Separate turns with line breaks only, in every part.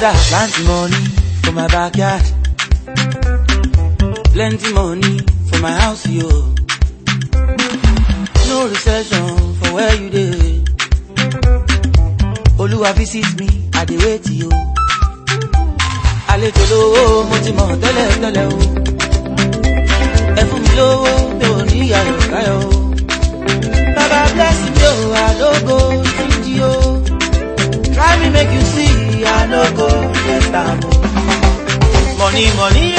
father plenty money for my backyard plenty money for my house yo no recession for where you dey olúwa visit me i dey wait yo àlejò lówó mo ti mọ̀ tẹ́lẹ̀ tẹ́lẹ̀ o ẹ fún mi lówó. money, money.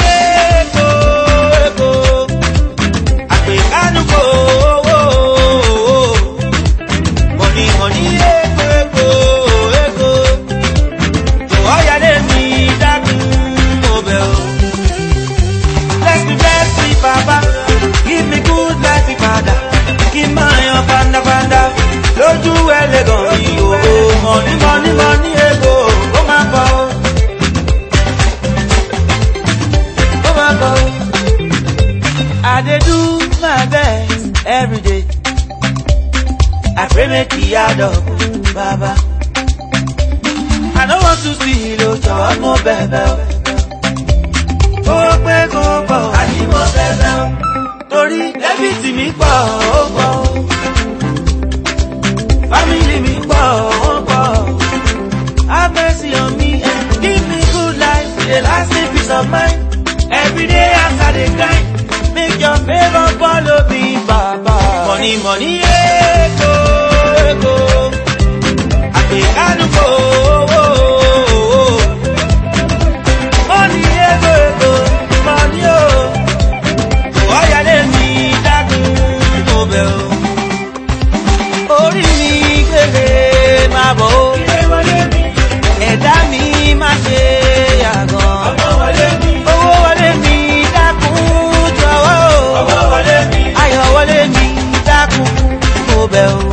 make e add up baba. I don't want to see you jọ̀wọ́ mo bẹ̀bẹ̀ o. Oh, ó baby. kó pọ̀ àní mo bẹ̀bẹ̀ o. Torí débìtì mi pọ̀ ó pọ̀ o. Fámìlì mi Have mercy on me and give me good life the a lasting peace of mind. Every day I I dey grind, make your favour follow me, Baba. Money, money, yeah. bell. Oh, oh, oh,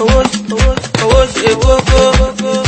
oh, oh, oh, oh, oh, oh, oh, oh, oh, oh,